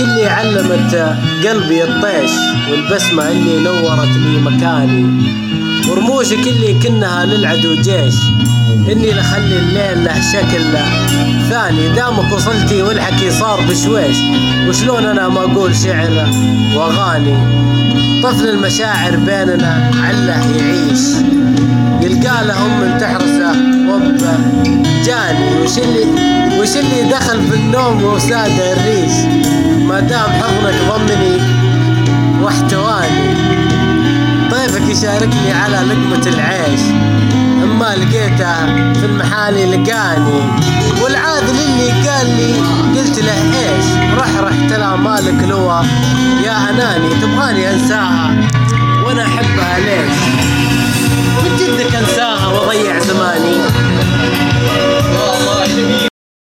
اللي علمت قلبي الطيش والبسمة اللي نورت لي مكاني. ورموشك اللي كنها للعدو جيش. إني لخلي الليل له شكل ثاني. دامك وصلتي والحكي صار بشويش. وشلون أنا ما أقول شعر وأغاني؟ طفل المشاعر بيننا عله يعيش. يلقى له أم تحرسه وب جاني. وش اللي وش اللي دخل في النوم وساد الريش؟ ما دام حضنك ضمني واحتواني. طيفك يشاركني على لقمة العيش. اما لقيته في المحالي لقاني والعادل اللي قال لي قلت له إيش؟ رح رحت له مالك لوا. يا أناني تبغاني أنساها.